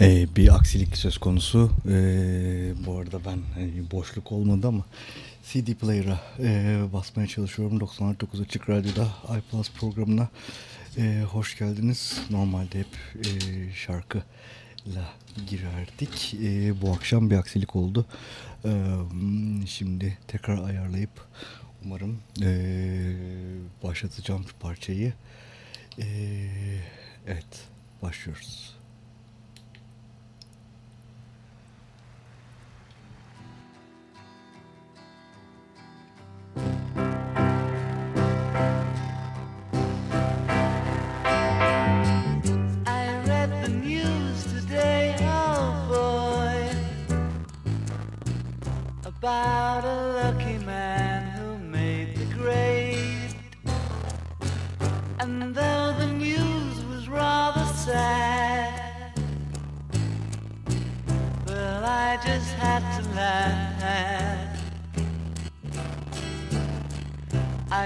Ee, bir aksilik söz konusu. Ee, bu arada ben hani boşluk olmadı ama CD player'a e, basmaya çalışıyorum. 99 Açık Radyo'da iPlus programına e, hoş geldiniz. Normalde hep e, şarkıyla girerdik. E, bu akşam bir aksilik oldu. E, şimdi tekrar ayarlayıp umarım e, başlatacağım parçayı. E, evet başlıyoruz.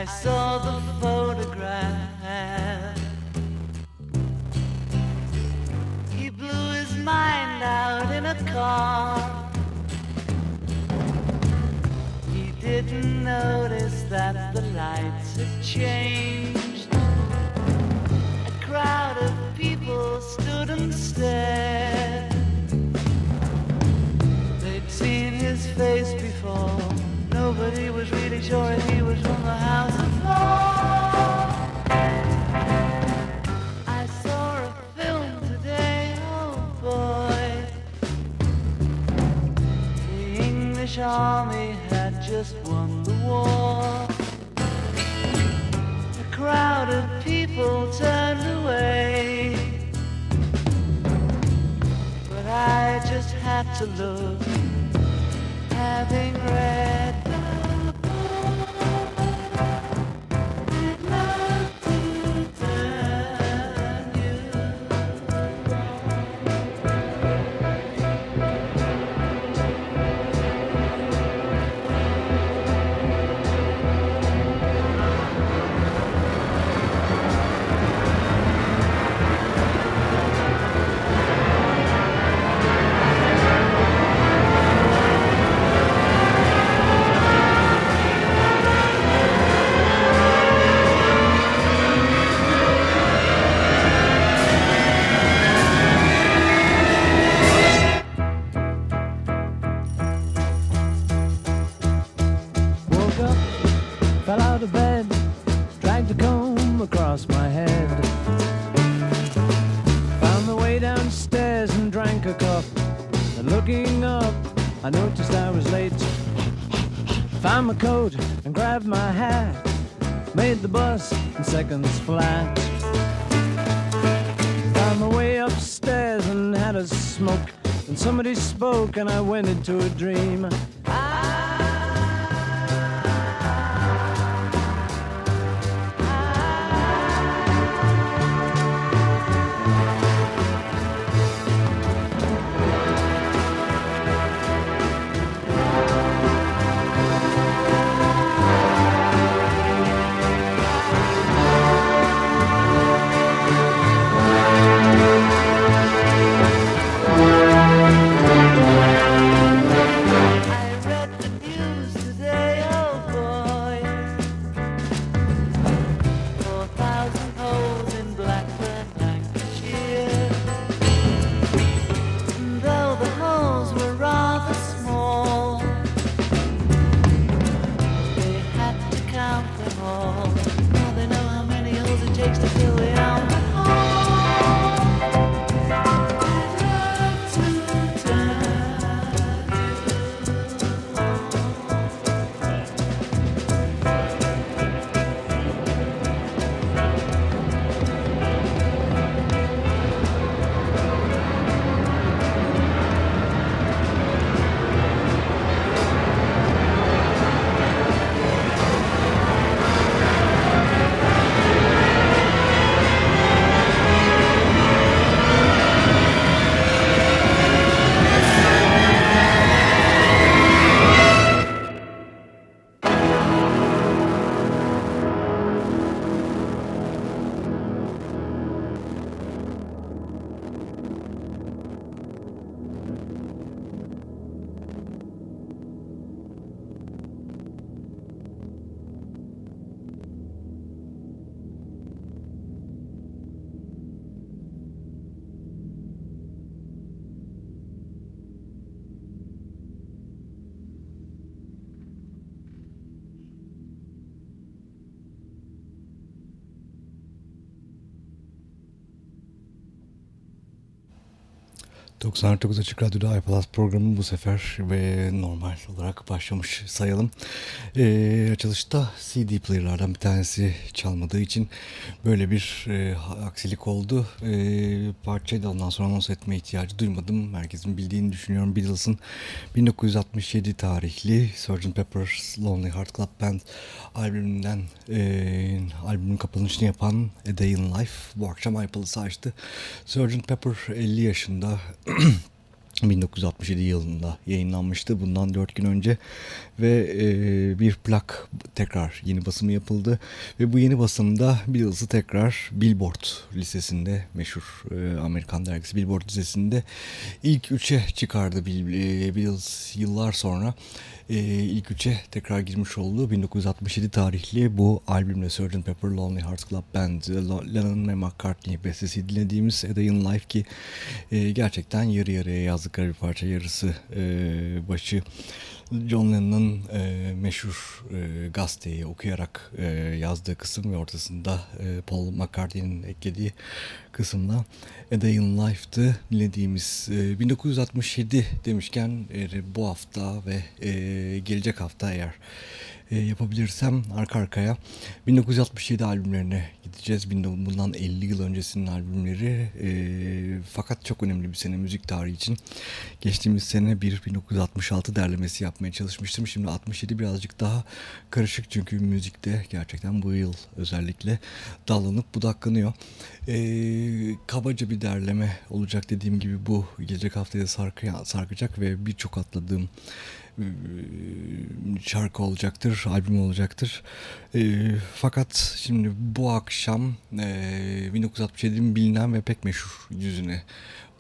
I saw the photograph. He blew his mind out in a car. He didn't notice that the lights had changed. A crowd of people stood and stared. They'd seen his face before. Nobody was really sure he was from the house of I saw a film today, oh boy. The English army had just won the war. A crowd of people turned away. But I just had to look, having read seconds flat. Found my way upstairs and had a smoke. And somebody spoke and I went into a dream. 99 Açık Radyo'da iPlus programı bu sefer ve normal olarak başlamış sayalım. E, açılışta CD player'lardan bir tanesi çalmadığı için böyle bir e, aksilik oldu. E, parçayı da ondan sonra anons etme ihtiyacı duymadım. Herkesin bildiğini düşünüyorum. Beatles'ın 1967 tarihli Sgt. Pepper's Lonely Heart Club Band albümünden e, albümün kapanışını yapan A Day in Life bu akşam iPlus'ı açtı. Sgt. Pepper 50 yaşında 1967 yılında yayınlanmıştı bundan 4 gün önce ve e, bir plak tekrar yeni basımı yapıldı ve bu yeni basımda Beatles'ı tekrar Billboard listesinde meşhur e, Amerikan dergisi Billboard listesinde ilk üçe çıkardı e, Beatles yıllar sonra e, ilk üçe tekrar girmiş oldu. 1967 tarihli bu albümle Sgt. Pepper Lonely Hearts Club Band Lennon ve McCartney bestesi dinlediğimiz A Day in Life ki e, gerçekten yarı yarıya yazdıkları bir parça yarısı e, başı John Lennon'ın e, meşhur e, gazeteyi okuyarak e, yazdığı kısım ve ortasında e, Paul McCartney'nin eklediği kısımda A Day in Life'tı dinlediğimiz e, 1967 demişken e, bu hafta ve e, gelecek hafta eğer e, yapabilirsem arka arkaya 1967 albümlerine gideceğiz. Bundan 50 yıl öncesinin albümleri e, fakat çok önemli bir sene müzik tarihi için. Geçtiğimiz sene bir 1966 derlemesi yapmaya çalışmıştım. Şimdi 67 birazcık daha karışık çünkü müzikte gerçekten bu yıl özellikle dallanıp budaklanıyor. E, kabaca bir derleme olacak dediğim gibi bu gelecek haftaya sarkı, sarkacak ve birçok atladığım şarkı olacaktır, albüm olacaktır. E, fakat şimdi bu akşam e, 1967'in bilinen ve pek meşhur yüzüne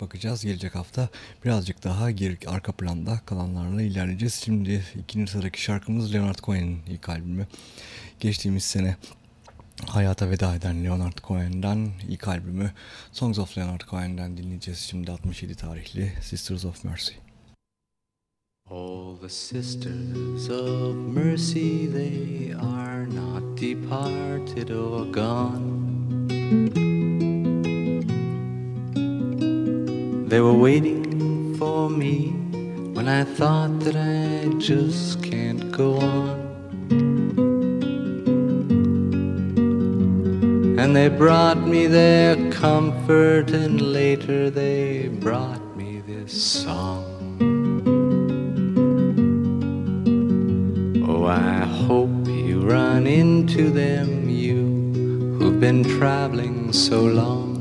bakacağız. Gelecek hafta birazcık daha geri, arka planda kalanlarla ilerleyeceğiz. Şimdi ikinci sıradaki şarkımız Leonard Cohen'in ilk albümü. Geçtiğimiz sene hayata veda eden Leonard Cohen'den ilk albümü Songs of Leonard Cohen'den dinleyeceğiz. Şimdi 67 tarihli Sisters of Mercy. All the sisters of mercy, they are not departed or gone. They were waiting for me when I thought that I just can't go on. And they brought me their comfort, and later they brought me this song. I hope you run into them, you who've been traveling so long.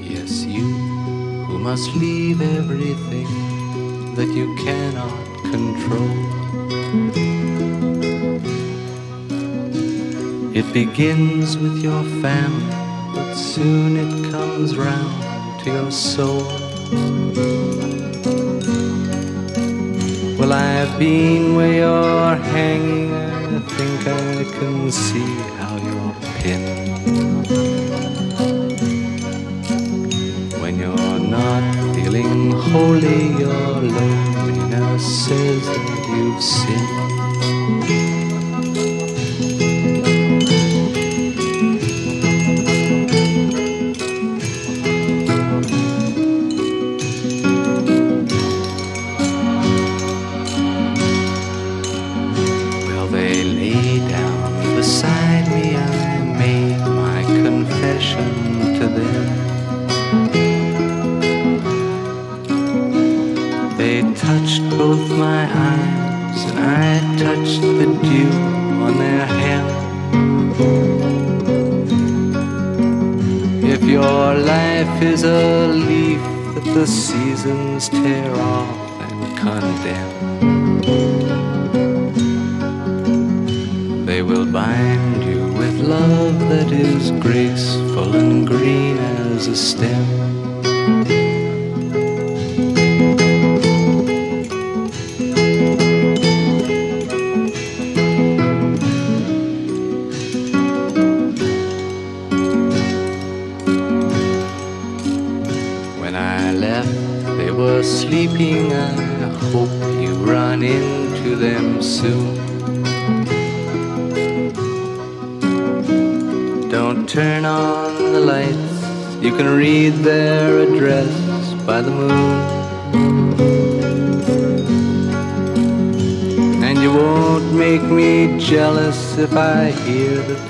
Yes, you who must leave everything that you cannot control. It begins with your family, but soon it comes round to your soul. Well, I've been where you're hanging, I think I can see how you're pinned. When you're not feeling holy, your loneliness says that you've sinned. Tear off and condemn. They will bind you with love that is graceful and green as a stem.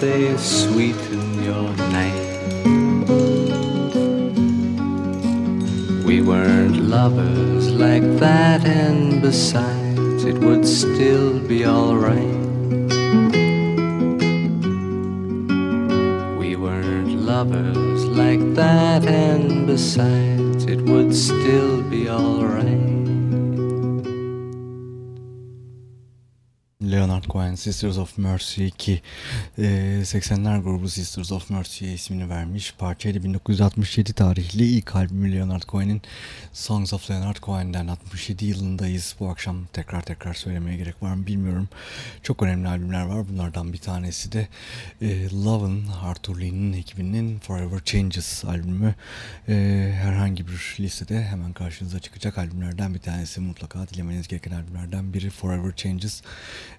They sweeten your night. We weren't lovers like that, and besides, it would still be alright. We weren't lovers like that, and besides, it would still be alright. Leonard Cohen Sisters of Mercy ki 80'ler grubu Sisters of Mercy'ye ismini vermiş. Parçayla 1967 tarihli ilk albümü Leonard Cohen'in Songs of Leonard Cohen'den 67 yılındayız. Bu akşam tekrar tekrar söylemeye gerek var mı bilmiyorum. Çok önemli albümler var. Bunlardan bir tanesi de e, Love'ın Arthur Lee'nin ekibinin Forever Changes albümü. E, herhangi bir listede hemen karşınıza çıkacak albümlerden bir tanesi. Mutlaka dinlemeniz gereken albümlerden biri Forever Changes.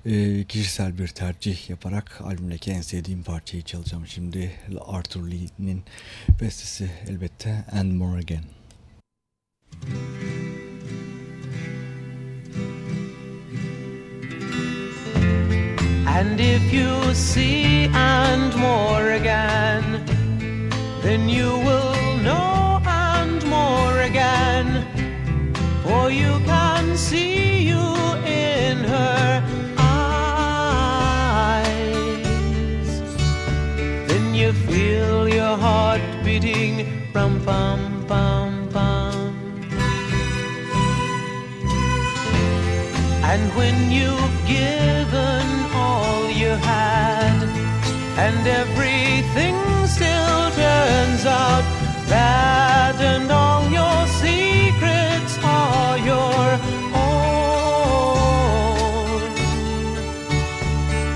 E, kişisel bir tercih yaparak albümdeki en sevdiğim parçayı çalacağım şimdi. Arthur Lee'nin bestesi elbette And More Again. And if you see and more again, then you will know and more again. For you can rum pum pum pum. And when you've given all you had, and everything still turns out bad, and all your secrets are your own,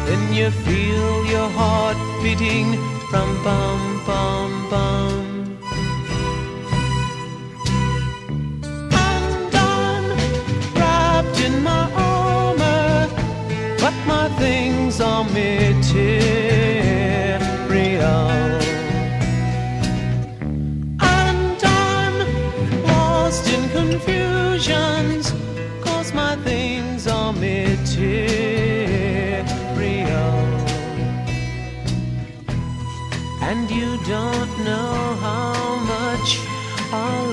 then you feel your heart beating from bum bum bum. My things are material. And I'm lost in confusions, cause my things are material. And you don't know how much I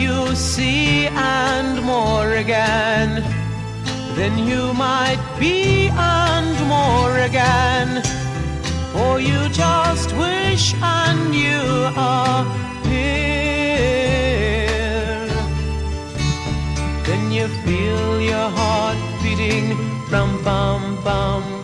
you see and more again, then you might be and more again. For you just wish and you are here. Then you feel your heart beating bum bum bum.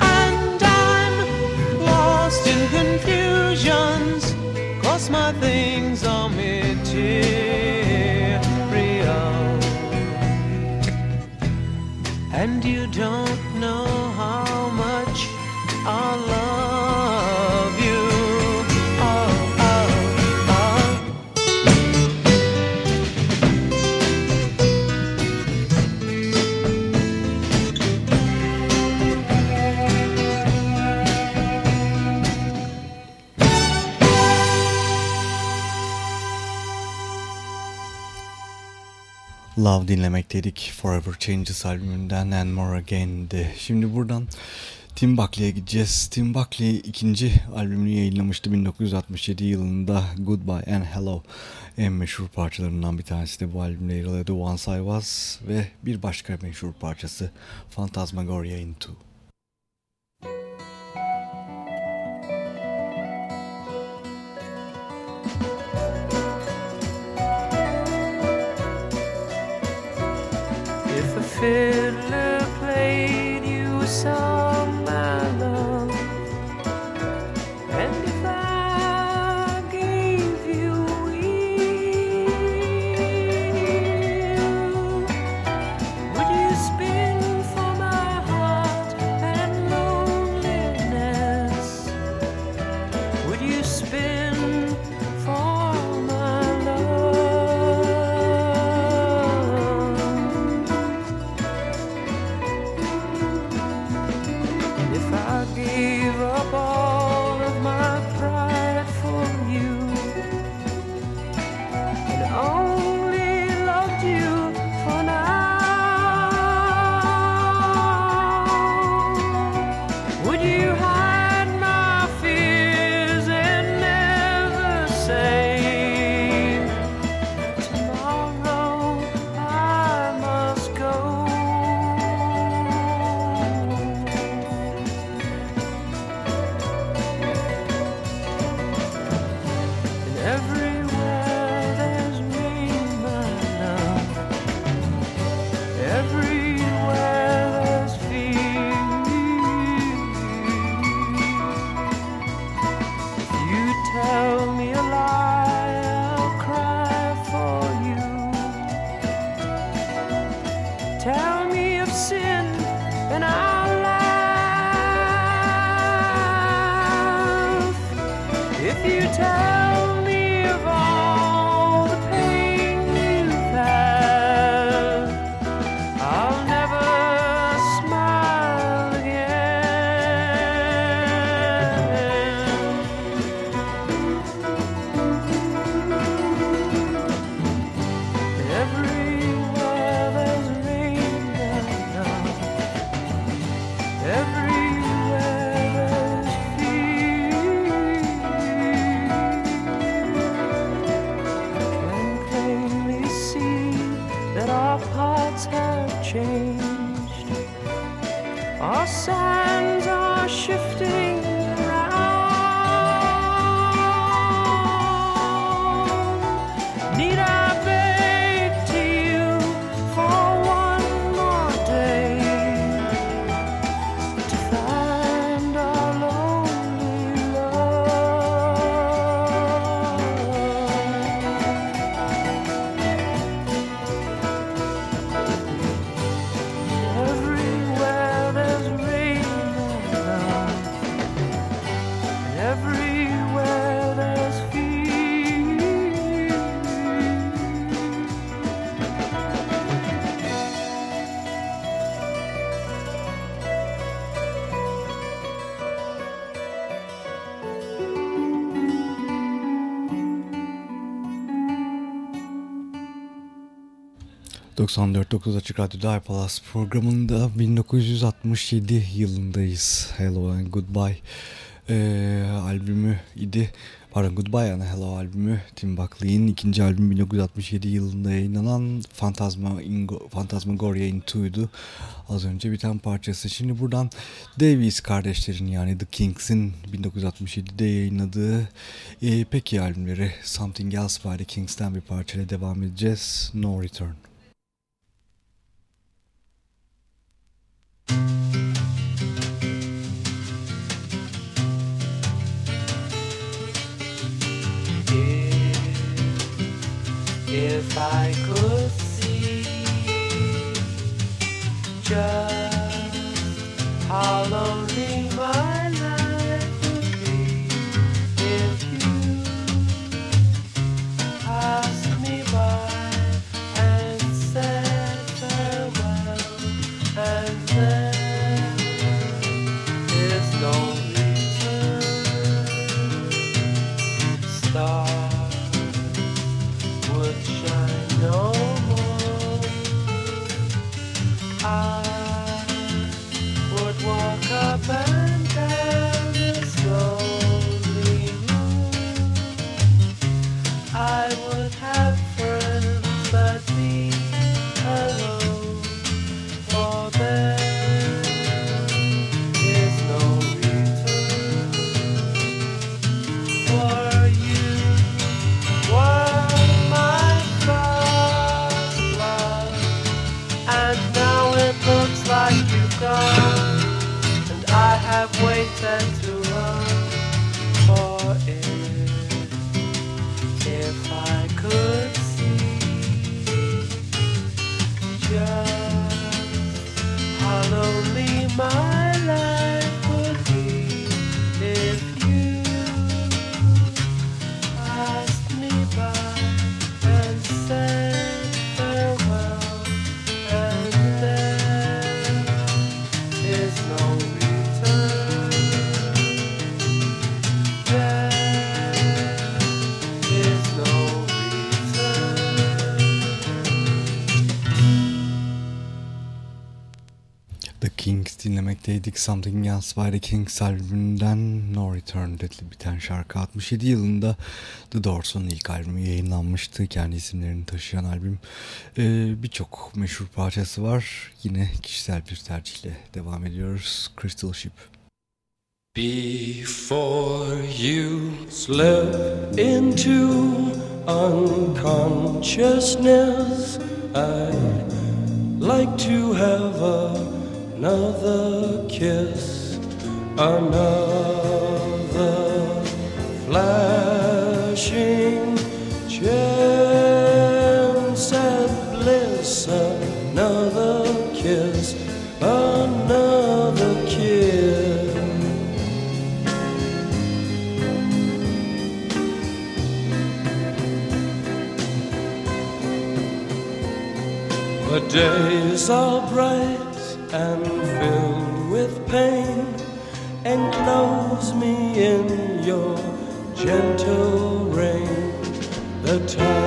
And I'm lost in my things are material. And you don't Love dinlemek dedik. Forever Changes albümünden And More Again'di. Şimdi buradan Tim Buckley'e gideceğiz. Tim Buckley ikinci albümünü yayınlamıştı 1967 yılında Goodbye and Hello. En meşhur parçalarından bir tanesi de bu albümde yer alıyordu Once I Was ve bir başka meşhur parçası Phantasmagoria Into. Fiddler plainly see that our paths have changed. Our sands are shifting ...94.9 Açık Radyo'da iPalaz programında 1967 yılındayız. Hello and Goodbye ee, albümü idi. Pardon Goodbye and Hello albümü Tim Buckley'in ikinci albümü 1967 yılında yayınlanan Phantasma Ingo, Phantasmagoria Into'ydu. Az önce biten parçası. Şimdi buradan Davies kardeşlerin yani The Kings'in 1967'de yayınladığı e, peki albümleri Something Else by The Kings'ten bir parçayla devam edeceğiz. No Return. If I could see just how lonely my dinlemekteydik. Something Else by the Kings albümünden No Return adlı biten şarkı 67 yılında The Doors'un ilk albümü yayınlanmıştı. Kendi isimlerini taşıyan albüm. Ee, Birçok meşhur parçası var. Yine kişisel bir tercihle devam ediyoruz. Crystal Ship. Before you slip into unconsciousness, I'd like to have another kiss, another flashing in your gentle rain. The time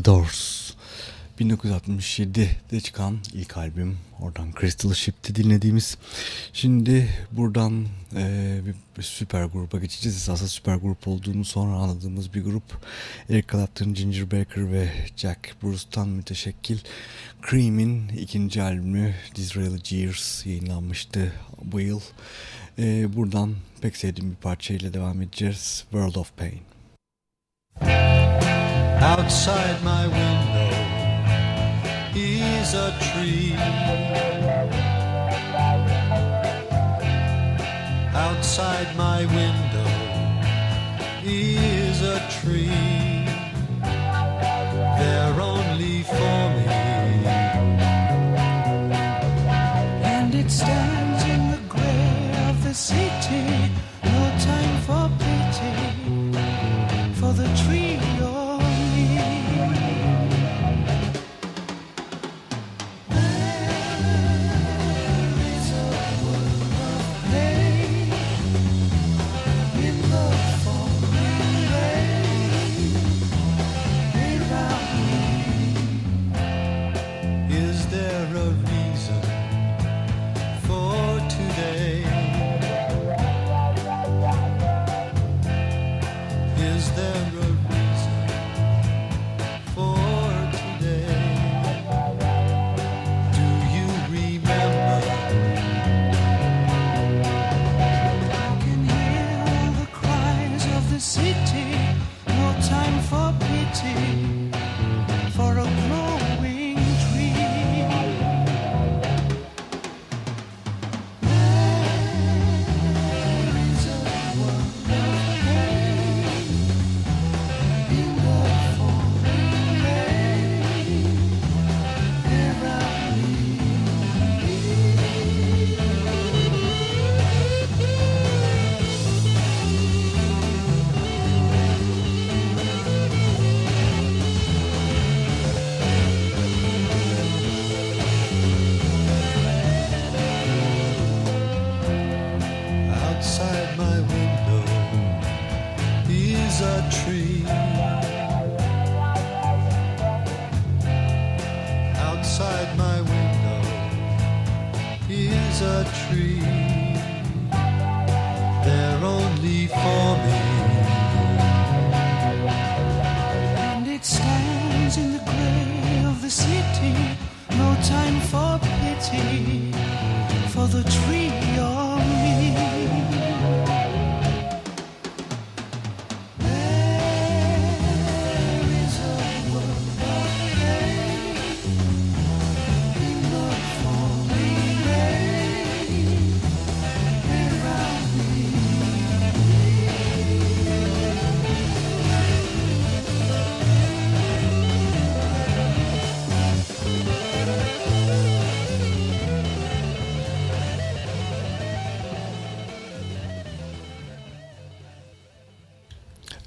The Doors. 1967'de çıkan ilk albüm. Oradan Crystal Ship'ti dinlediğimiz. Şimdi buradan e, bir, süper gruba geçeceğiz. Esasında süper grup olduğunu sonra anladığımız bir grup. Eric Clapton, Ginger Baker ve Jack Bruce'tan müteşekkil Cream'in ikinci albümü Disraeli Years yayınlanmıştı bu yıl. E, buradan pek sevdiğim bir parçayla devam edeceğiz. World of Pain Outside my window is a tree. Outside my window is a tree. There only for me. And it stands in the gray of the city.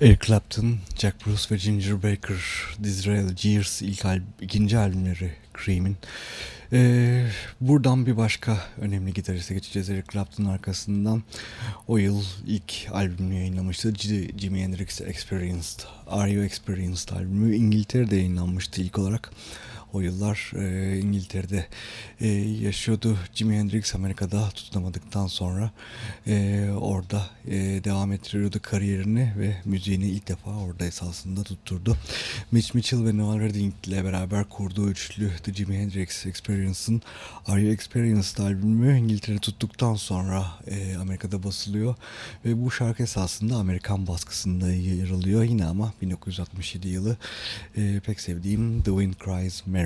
Eric Clapton, Jack Bruce ve Ginger Baker, Disraeli Gears ilk al ikinci albümleri Cream'in. Ee, buradan bir başka önemli gitariste geçeceğiz Eric Clapton'ın arkasından. O yıl ilk albümünü yayınlamıştı. G- Jimi Hendrix Experienced, Are You Experienced albümü İngiltere'de yayınlanmıştı ilk olarak. O yıllar e, İngiltere'de e, yaşıyordu. Jimi Hendrix Amerika'da tutunamadıktan sonra e, orada e, devam ettiriyordu kariyerini ve müziğini ilk defa orada esasında tutturdu. Mitch Mitchell ve Noel Redding ile beraber kurduğu üçlü The Jimi Hendrix Experience'ın Are You Experienced albümü İngiltere tuttuktan sonra e, Amerika'da basılıyor ve bu şarkı esasında Amerikan baskısında yer alıyor yine ama 1967 yılı e, pek sevdiğim The Wind Cries Mary.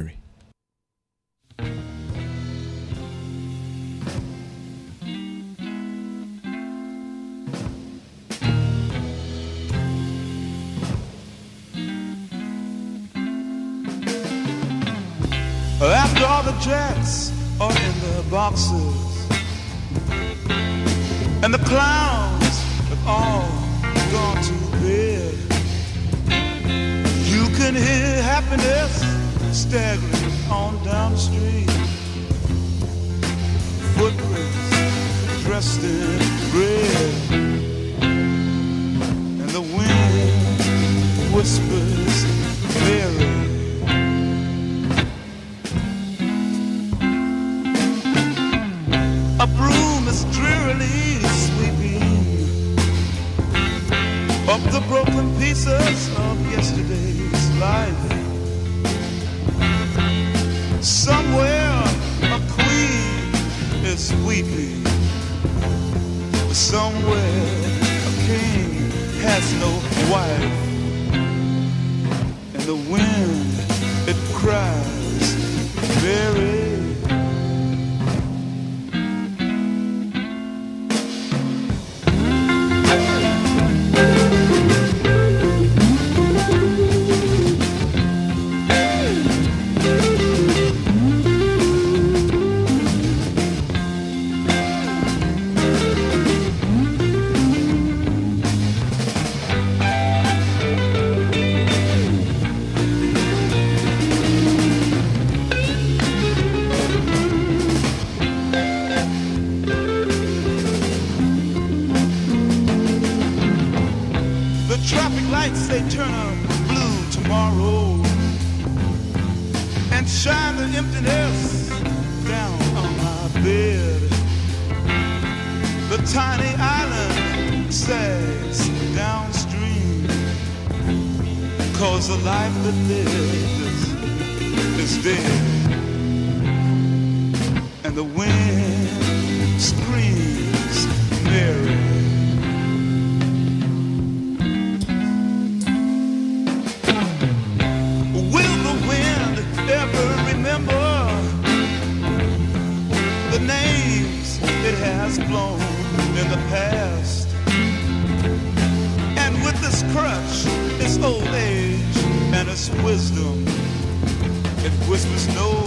After all the jacks are in their boxes And the clowns have all gone to bed You can hear happiness staggering on down the street. Footprints dressed in red. And the wind whispers Mary. A broom is drearily sweeping up the broken pieces of yesterday's life. Somewhere a queen is weeping. Somewhere a king has no wife. And the wind, it cries very traffic lights they turn up blue tomorrow and shine the emptiness down on my bed. The tiny island sags downstream cause the life that lives is dead. And the wind screams Mary. Has blown in the past? And with this crutch, its old age and its wisdom, it whispers, No,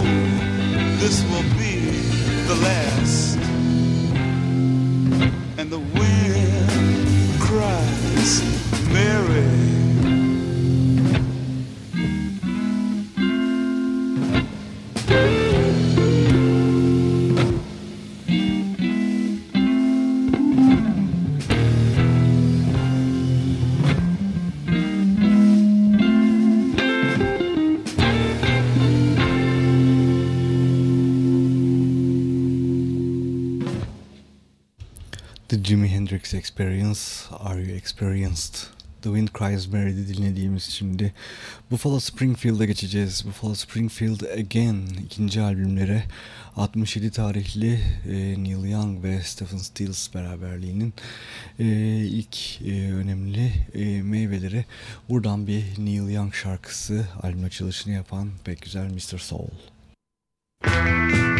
this will be the last. And the wind cries, Jimi Hendrix Experience, Are You Experienced? The Wind Cries Mary'de dinlediğimiz şimdi Buffalo Springfield'a geçeceğiz. Buffalo Springfield Again ikinci albümleri 67 tarihli e, Neil Young ve Stephen Stills beraberliğinin e, ilk e, önemli e, meyveleri. Buradan bir Neil Young şarkısı albüm açılışını yapan pek güzel Mr. Soul. Müzik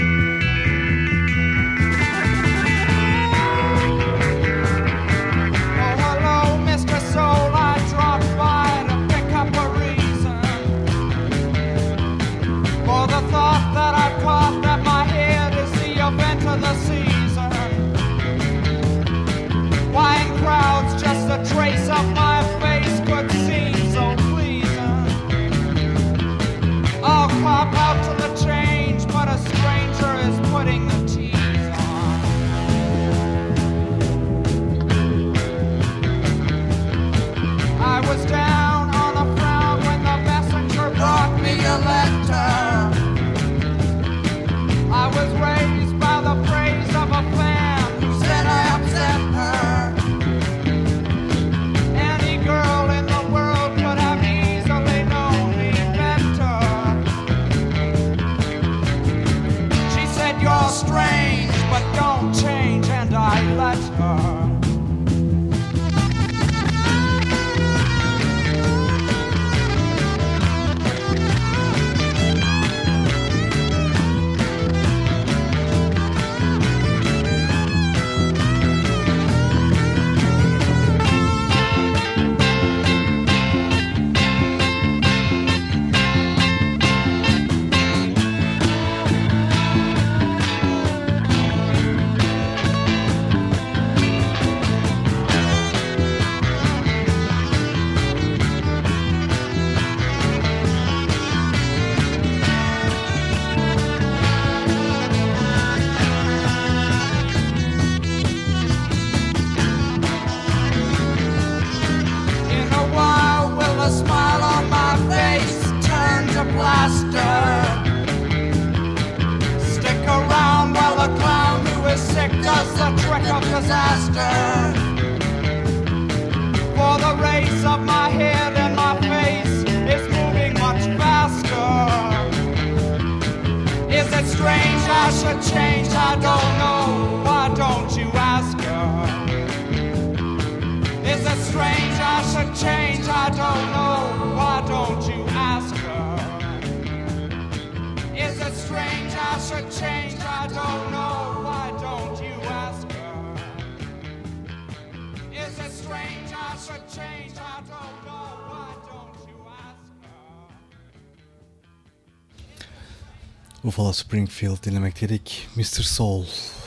Buffalo Springfield dinlemekteydik. Mr. Soul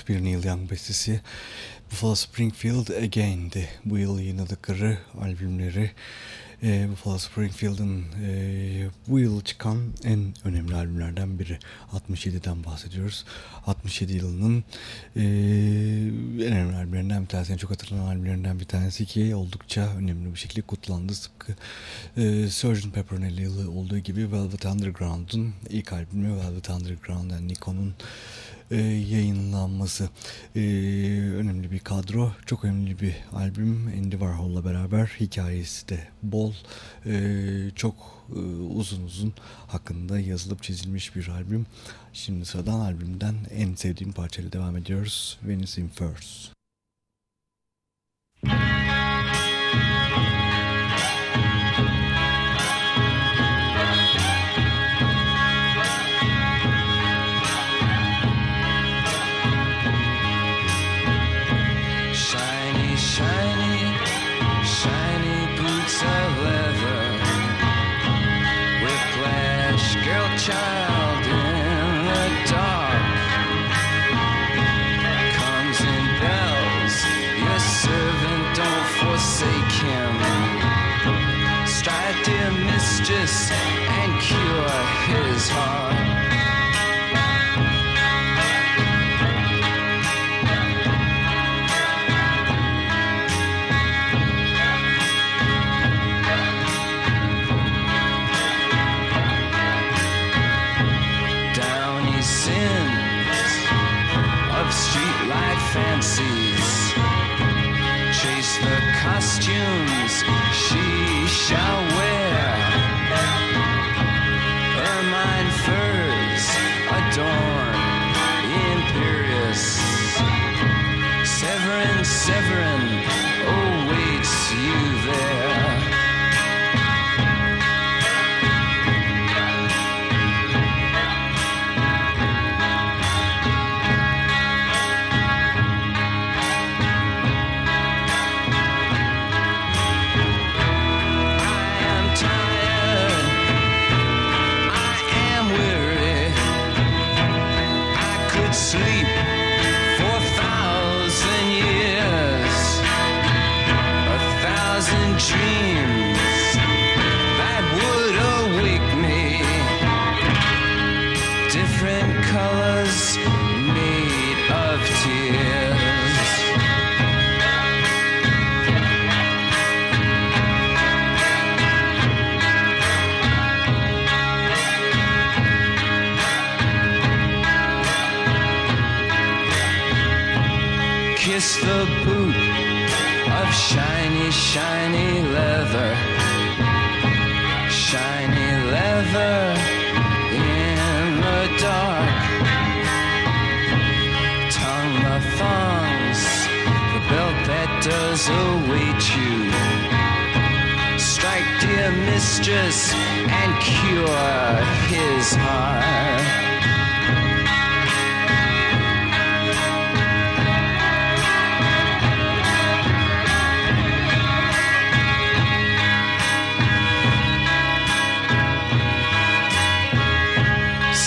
bir Neil Young bestesi. Buffalo Springfield Again'di. Bu yıl yayınladıkları albümleri e, Buffalo Springfield'ın e, bu yıl çıkan en önemli albümlerden biri. 67'den bahsediyoruz. 67 yılının e, en önemli albümlerinden bir tanesi. En çok hatırlanan albümlerinden bir tanesi ki oldukça önemli bir şekilde kutlandı. Tıpkı e, Sgt. Pepper'ın yılı olduğu gibi Velvet Underground'un ilk albümü Velvet Underground yani Nikon'un e, yayınlanması. E, önemli bir kadro, çok önemli bir albüm. Andy Warhol'la beraber hikayesi de bol, e, çok e, uzun uzun hakkında yazılıp çizilmiş bir albüm. Şimdi sıradan albümden en sevdiğim parçayla devam ediyoruz. Venice in Furs. fancies.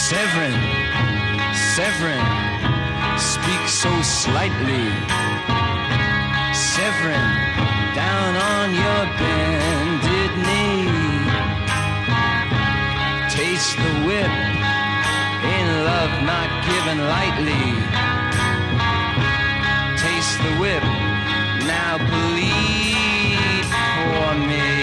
Severin, Severin, speak so slightly. Severin, down on your bended knee. Taste the whip in love not given lightly. Taste the whip, now bleed for me.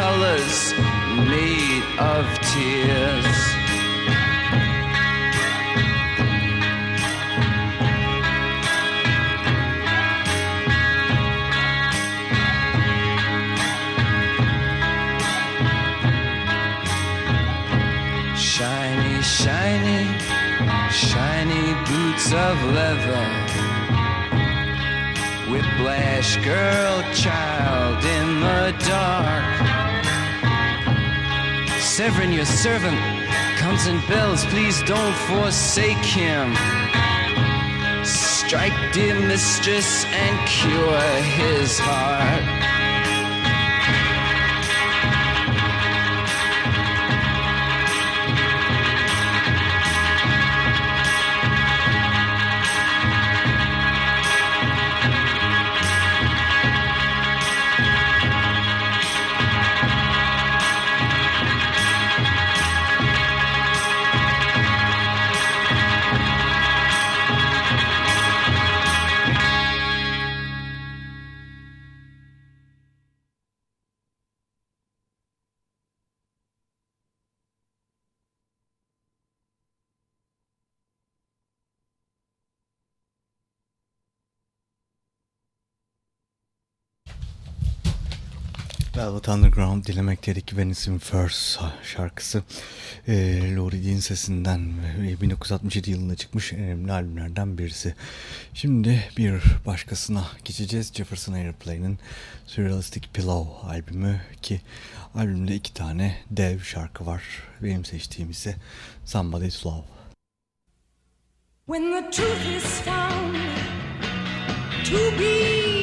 Colors made of tears. Shiny, shiny, shiny boots of leather. Whiplash girl, child in the dark. Severin, your servant, comes in bells. Please don't forsake him. Strike, dear mistress, and cure his heart. Velvet Underground dilemekteydik Venice'in First şarkısı. E, Lori Dean sesinden e, 1967 yılında çıkmış önemli albümlerden birisi. Şimdi bir başkasına geçeceğiz. Jefferson Airplane'in Surrealistic Pillow albümü ki albümde iki tane dev şarkı var. Benim seçtiğim ise Somebody's Love. When the truth is found to be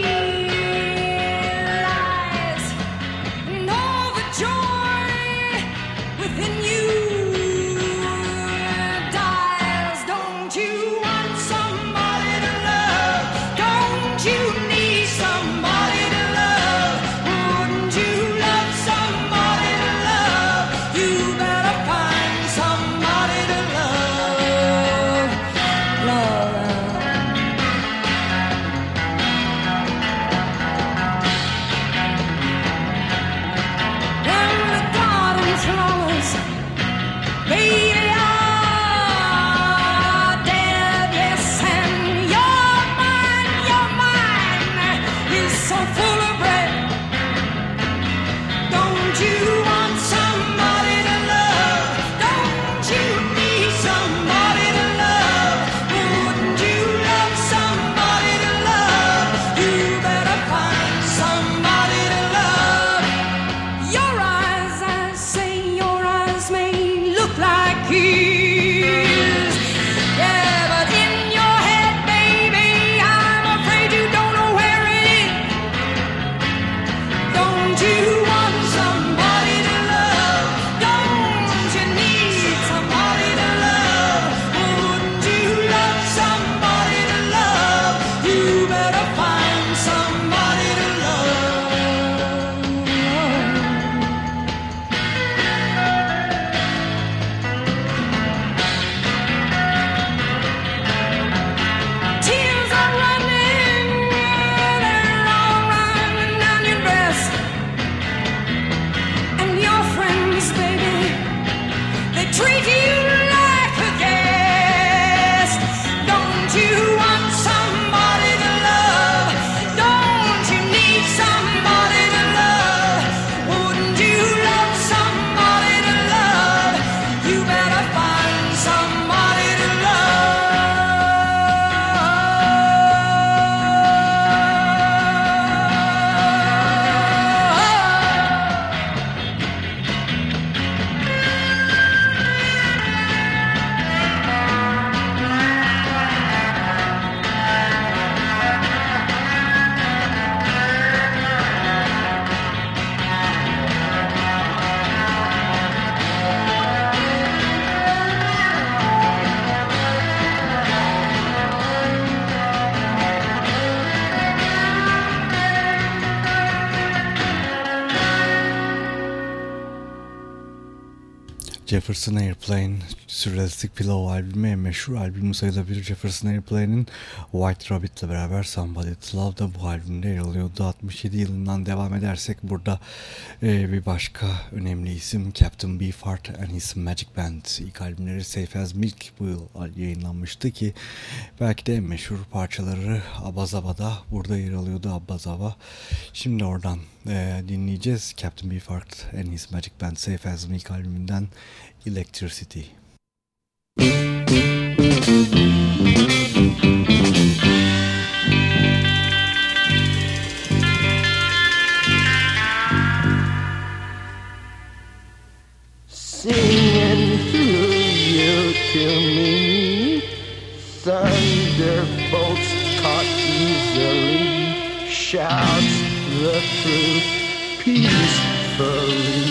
an airplane. Surrealistic Pillow albümü meşhur albümü sayılabilir. Jefferson Airplane'in White Rabbit'le beraber Somebody to Love da bu albümde yer alıyordu. 67 yılından devam edersek burada e, bir başka önemli isim Captain Beefheart and His Magic Band. İlk albümleri Safe as Milk bu yıl yayınlanmıştı ki belki de meşhur parçaları Abazava'da burada yer alıyordu Abazava. Şimdi oradan e, dinleyeceğiz. Captain Beefheart and His Magic Band Safe as Milk albümünden Electricity. Shouts the truth peacefully.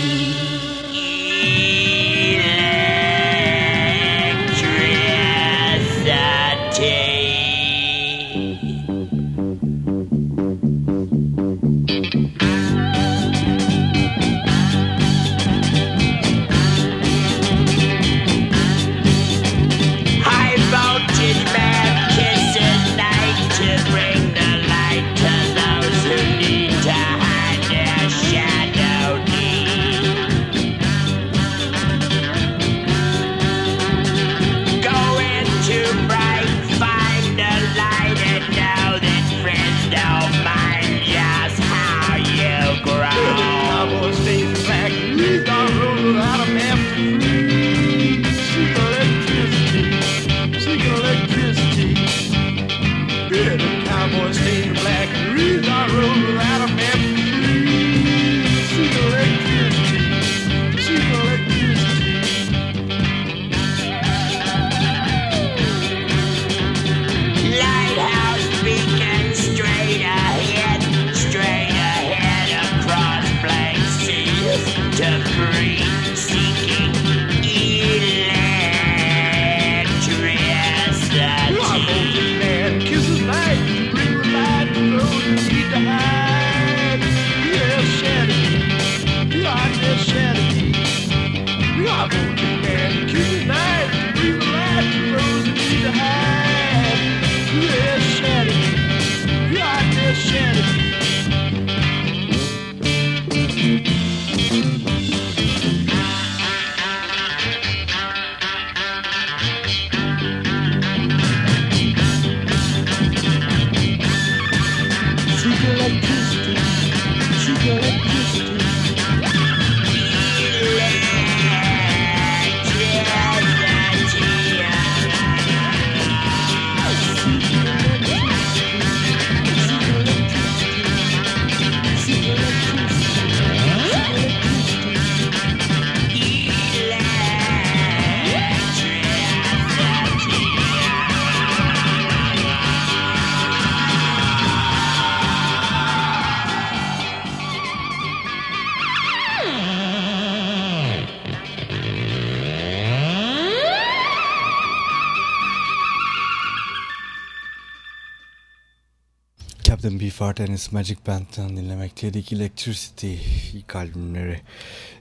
His Magic Band'den dinlemekteydik. Electricity ilk albümleri.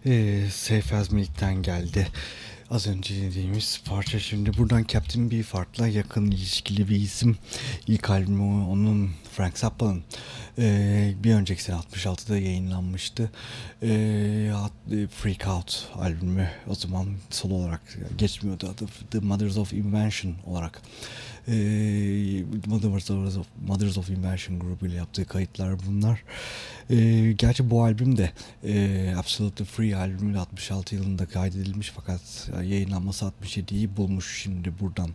Ee, Safe as Milk'ten geldi. Az önce dediğimiz parça şimdi buradan Captain Beefheart'la yakın ilişkili bir isim. İlk albümü onun Frank Zappa'nın ee, bir önceki sene 66'da yayınlanmıştı. Ee, Freak Out albümü o zaman solo olarak geçmiyordu adı The Mothers of Invention olarak e, Mothers, of, Mothers of Invention grubuyla yaptığı kayıtlar bunlar. E, gerçi bu albüm de e, Absolutely Free albümüyle 66 yılında kaydedilmiş fakat yayınlanması 67'yi bulmuş. Şimdi buradan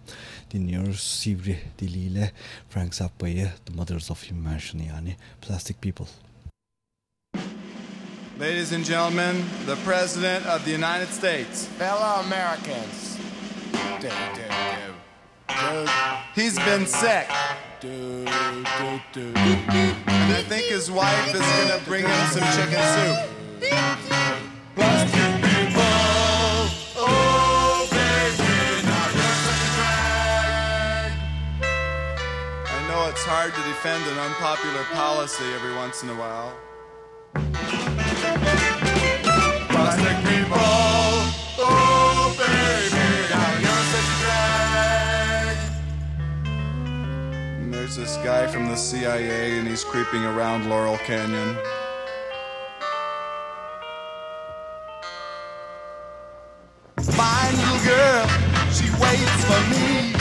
dinliyoruz Sivri diliyle Frank Zappa'yı The Mothers of Invention yani Plastic People. Ladies and gentlemen, the President of the United States. Fellow Americans. Do, do, do. He's been sick. And I think his wife is gonna bring him some chicken soup. Plastic people, oh baby, now you're such a. I know it's hard to defend an unpopular policy every once in a while. Plastic people, this guy from the CIA and he's creeping around Laurel Canyon. Fine little girl, she waits for me.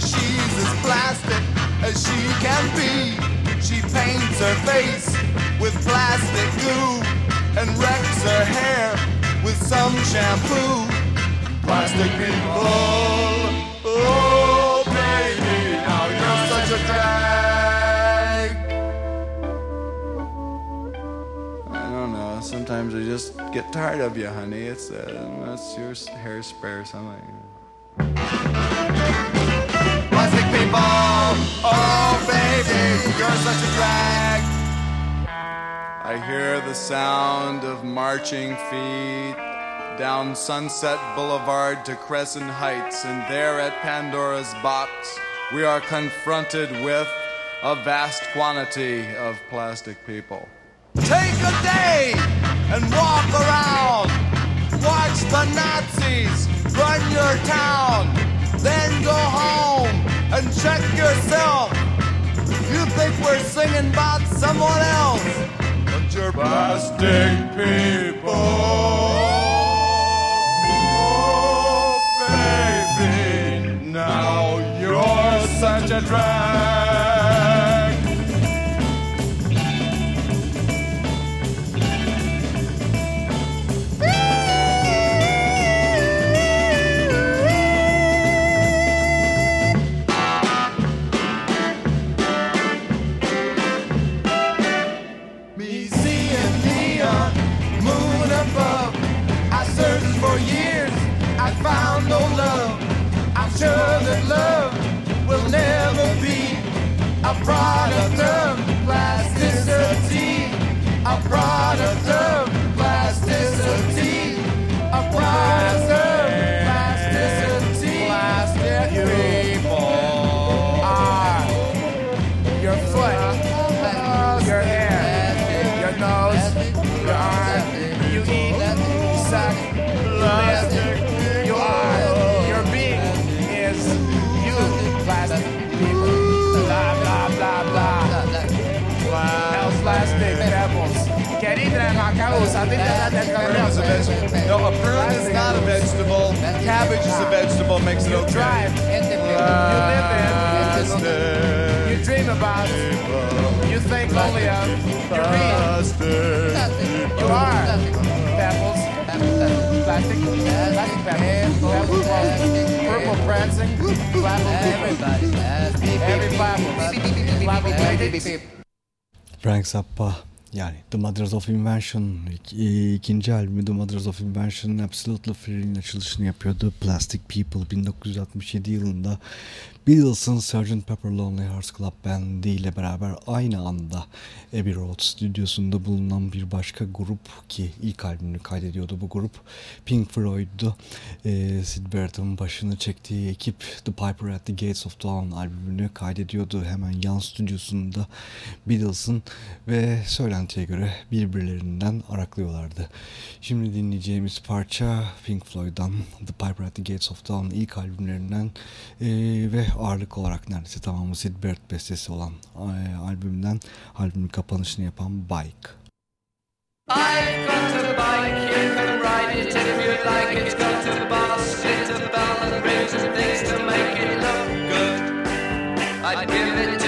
She's as plastic as she can be. She paints her face with plastic glue and wrecks her hair with some shampoo. Plastic people, Sometimes I just get tired of you, honey. It's uh, that's your hairspray or something. Plastic people, oh baby, you're such a drag. I hear the sound of marching feet down Sunset Boulevard to Crescent Heights, and there at Pandora's box, we are confronted with a vast quantity of plastic people. Take a day and walk around. Watch the Nazis run your town. Then go home and check yourself. You think we're singing about someone else, but you're plastic people. Oh, baby, now you're such a drag. Mothers of Invention e, ikinci albümü The Mothers of Invention'ın Absolutely Free'nin açılışını yapıyordu. Plastic People 1967 yılında Beatles'ın Sgt. Pepper Lonely Hearts Club Band ile beraber aynı anda Abbey Road stüdyosunda bulunan bir başka grup ki ilk albümünü kaydediyordu bu grup Pink Floyd'du. Ee, Sid Barrett'ın başını çektiği ekip The Piper at the Gates of Dawn albümünü kaydediyordu hemen yan stüdyosunda Beatles'ın ve söylentiye göre birbirlerinden araklıyorlardı. Şimdi dinleyeceğimiz parça Pink Floyd'dan The Piper at the Gates of Dawn ilk albümlerinden e, ve ağırlık olarak neredeyse tamamı Sid Barrett bestesi olan e, albümden albümün kapanışını yapan Bike. I'd give it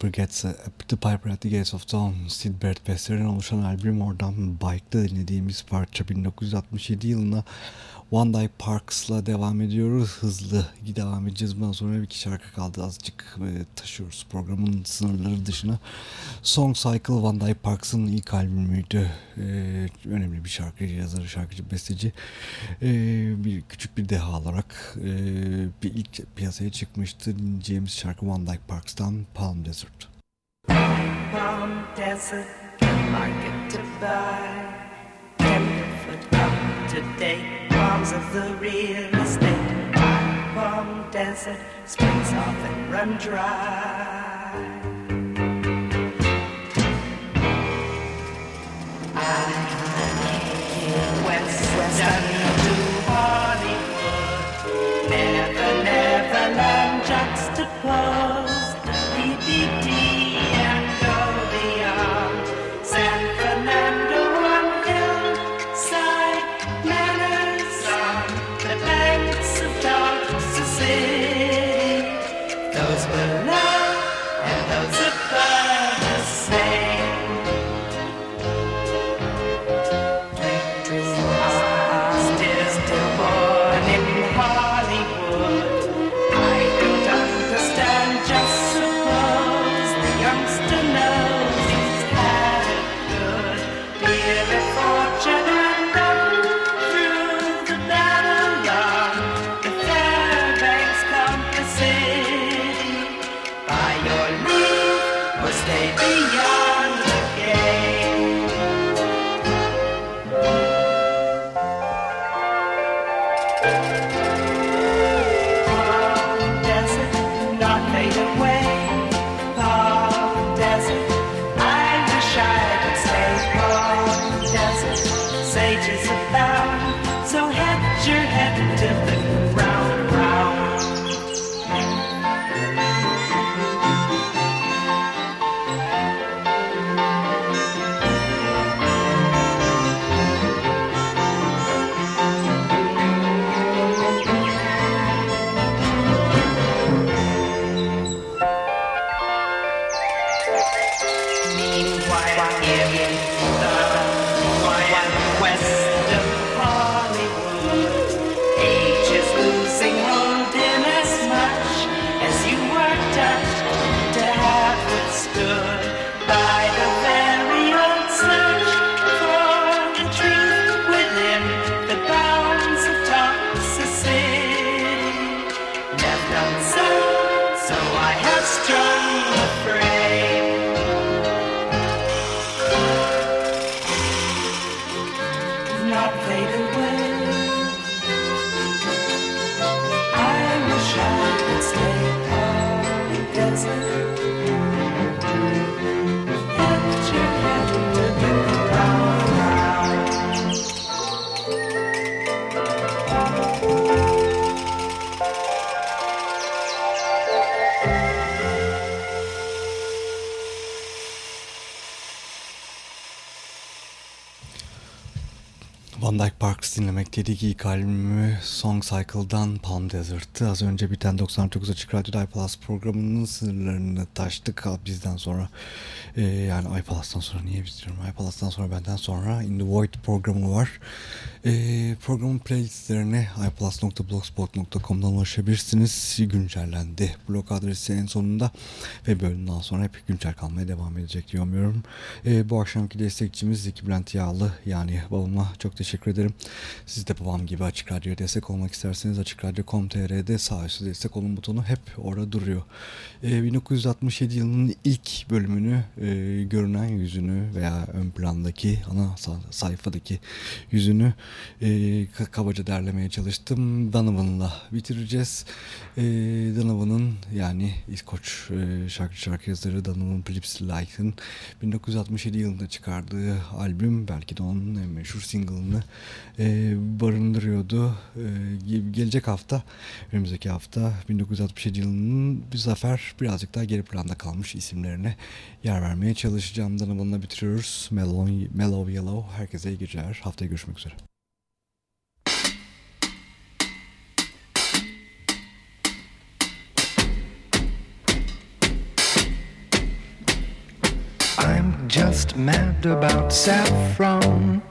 albümü The Piper, at the Gates of Dawn, Sid Barrett bestelerinden oluşan albüm oradan Bike'da dinlediğimiz parça 1967 yılına One Day Parks'la devam ediyoruz. Hızlı devam edeceğiz. Bundan sonra bir iki şarkı kaldı. Azıcık e, taşıyoruz programın sınırları dışına. Song Cycle One Day Parks'ın ilk albümüydü. E, önemli bir şarkıcı, yazarı, şarkıcı, besteci. E, bir küçük bir deha olarak e, bir ilk piyasaya çıkmıştı. Dinleyeceğimiz şarkı One Day Parks'tan Palm Desert. Palm Desert market to buy. Palms of the real estate. Palm Desert springs often run dry. Van Dyke Parks dinlemekteydik. İlk albümü Song Cycle'dan Palm Desert'tı. Az önce biten 99 Açık Radyo iPlus programının sınırlarını taştık bizden sonra. Ee, yani iPlus'tan sonra niye biz diyorum? iPlus'tan sonra benden sonra In The Void programı var. Ee, programın playlistlerine iplus.blogspot.com'dan ulaşabilirsiniz. Güncellendi. Blog adresi en sonunda ve bölümden sonra hep güncel kalmaya devam edecek diye umuyorum. Ee, bu akşamki destekçimiz Zeki Bülent Yağlı yani babama çok teşekkür ederim. Siz de babam gibi Açık Radyo'ya destek olmak isterseniz açıkradyo.com.tr'de sağ üstte destek olun butonu hep orada duruyor. Ee, 1967 yılının ilk bölümünü e, görünen yüzünü veya ön plandaki ana sa- sayfadaki yüzünü e, ka- kabaca derlemeye çalıştım. Donovan'la bitireceğiz. E, Donovan'ın yani İskoç e, şarkı şarkı yazarı Donovan Phillips Light'ın 1967 yılında çıkardığı albüm belki de onun en meşhur single'ını e, barındırıyordu. E, ge- gelecek hafta, önümüzdeki hafta 1967 yılının bir zafer birazcık daha geri planda kalmış isimlerine yer vermeye çalışacağım. Donovan'la bitiriyoruz. Mellow, Mellow Yellow. Herkese iyi geceler. Haftaya görüşmek üzere. Just mad about saffron.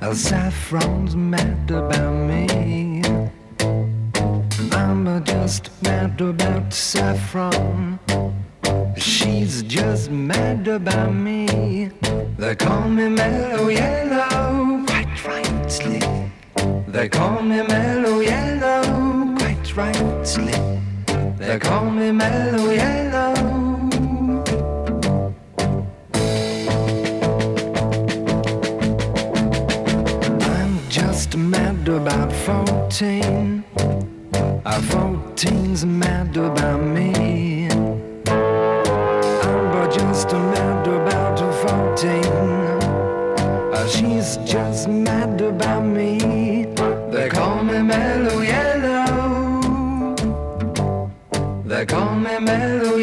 Uh, saffron's mad about me. I'm just mad about saffron. She's just mad about me. They call me mellow yellow, quite rightly. They call me mellow yellow, quite rightly. They call me mellow yellow. 14. Uh, 14's mad about me. I'm but just mad about 14. Uh, she's just mad about me. They call me mellow yellow. They call me mellow